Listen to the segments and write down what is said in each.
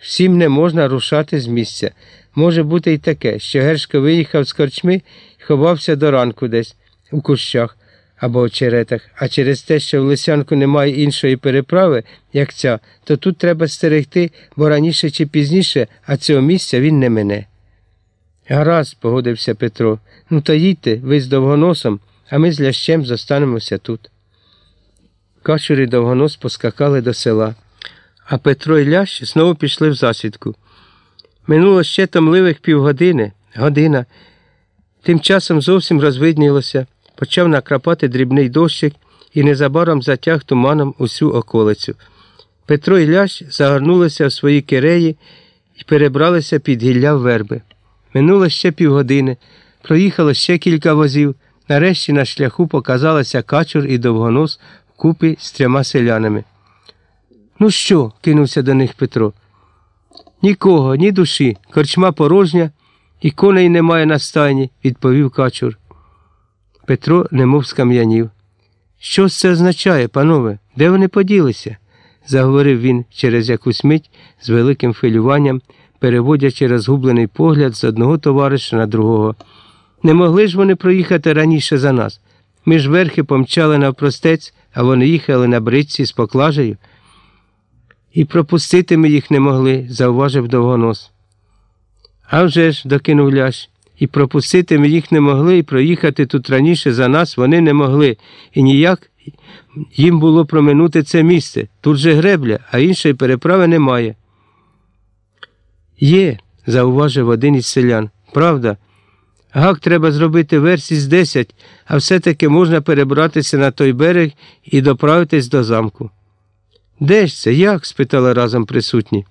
Всім не можна рушати з місця. Може бути і таке, що Гершко виїхав з корчми і ховався до ранку десь у кущах або очеретах, а через те, що в Лисянку немає іншої переправи, як ця, то тут треба стерегти, бо раніше чи пізніше, а цього місця він не мине. Гаразд, погодився Петро. Ну то їдьте, ви з довгоносом, а ми з лящем зостанемося тут. Качур і довгонос поскакали до села, а Петро і Лящ знову пішли в засідку. Минуло ще томливих півгодини, година. Тим часом зовсім розвиднілося, почав накрапати дрібний дощик і незабаром затяг туманом усю околицю. Петро і Лящ загорнулися в свої киреї і перебралися під гілля верби. Минуло ще півгодини, проїхало ще кілька возів. Нарешті на шляху показалися качур і довгонос вкупі з трьома селянами. Ну що? кинувся до них Петро. Нікого, ні душі, корчма порожня, і коней немає на стайні, відповів качур. Петро немов скам'янів. Що це означає, панове? Де вони поділися? заговорив він через якусь мить з великим хвилюванням, переводячи розгублений погляд з одного товариша на другого. Не могли ж вони проїхати раніше за нас. Ми ж верхи помчали навпростець, а вони їхали на бричці з поклажею. І пропустити ми їх не могли, зауважив довгонос. «А вже ж», – докинув Ляш, і пропустити ми їх не могли, і проїхати тут раніше за нас вони не могли, і ніяк їм було проминути це місце. Тут же гребля, а іншої переправи немає. Є, зауважив один із селян. Правда. Гак треба зробити версій з 10, а все-таки можна перебратися на той берег і доправитись до замку. Де ж це? Як? спитали разом присутні.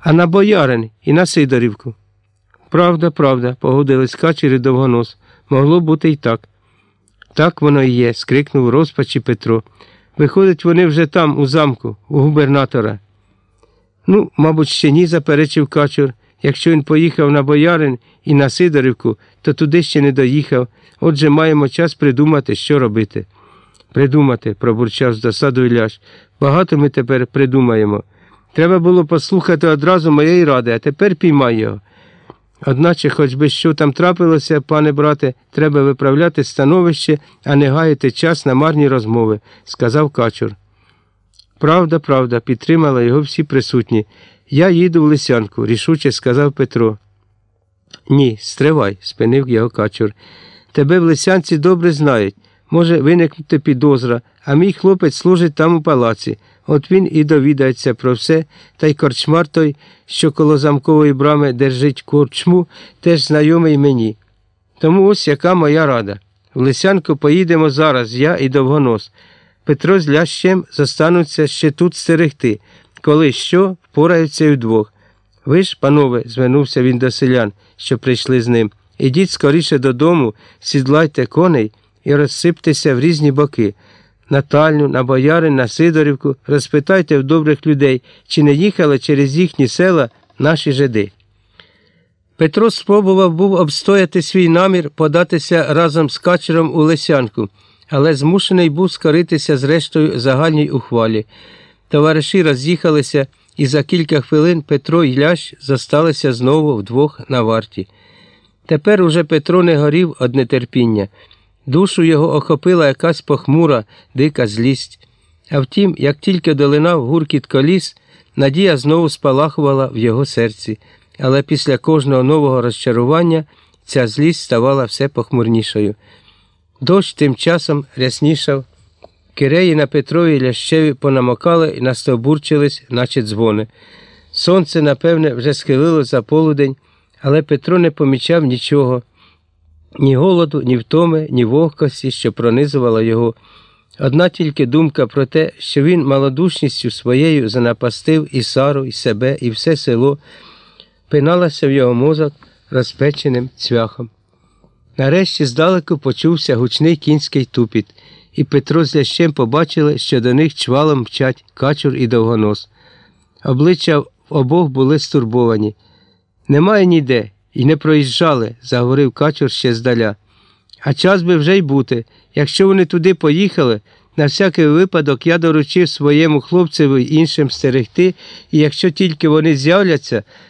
А на боярин і на Сидорівку. Правда, правда, погодились качер і довгонос. Могло бути й так. Так воно і є, скрикнув розпачі Петро. Виходить, вони вже там, у замку, у губернатора. Ну, мабуть, ще ні, заперечив качур. Якщо він поїхав на боярин і на Сидорівку, то туди ще не доїхав. Отже, маємо час придумати, що робити. Придумати, пробурчав з досадою Ляш. Багато ми тепер придумаємо. Треба було послухати одразу моєї ради, а тепер піймай його. Одначе, хоч би що там трапилося, пане брате, треба виправляти становище, а не гаяти час на марні розмови, сказав качур. Правда, правда, підтримали його всі присутні. Я їду в Лисянку, рішуче сказав Петро. Ні, стривай, спинив його качур. Тебе в Лисянці добре знають. Може виникнути підозра, а мій хлопець служить там у палаці. От він і довідається про все, та й корчмар той, що коло замкової брами держить корчму, теж знайомий мені. Тому ось яка моя рада. В Лисянку поїдемо зараз, я і довгонос. Петро з лящем зостануться ще тут стерегти, коли що впораються й вдвох. Ви ж, панове, звернувся він до селян, що прийшли з ним. Ідіть скоріше додому, сідлайте коней і розсиптеся в різні боки. На Тальню, на Боярин, на Сидорівку, розпитайте в добрих людей, чи не їхали через їхні села наші жиди. Петро спробував був обстояти свій намір податися разом з качером у Лисянку, але змушений був скоритися з рештою загальній ухвалі. Товариші роз'їхалися, і за кілька хвилин Петро і Ляш зосталися знову вдвох на варті. Тепер уже Петро не горів од нетерпіння. Душу його охопила якась похмура, дика злість. А втім, як тільки долинав гуркіт коліс, надія знову спалахувала в його серці, але після кожного нового розчарування ця злість ставала все похмурнішою. Дощ тим часом ряснішав. Киреї на Петрові лящеві понамокали і настовбурчились, наче дзвони. Сонце, напевне, вже схилило за полудень, але Петро не помічав нічого ні голоду, ні втоми, ні вогкості, що пронизувала його. Одна тільки думка про те, що він малодушністю своєю занапастив і Сару, і себе, і все село, пиналася в його мозок розпеченим цвяхом. Нарешті здалеку почувся гучний кінський тупіт, і Петро з Лящем побачили, що до них чвалом мчать качур і довгонос. Обличчя обох були стурбовані. Немає ніде. І не проїжджали, заговорив качур ще здаля. А час би вже й бути. Якщо вони туди поїхали, На всякий випадок я доручив своєму хлопцеві іншим стерегти, і якщо тільки вони з'являться,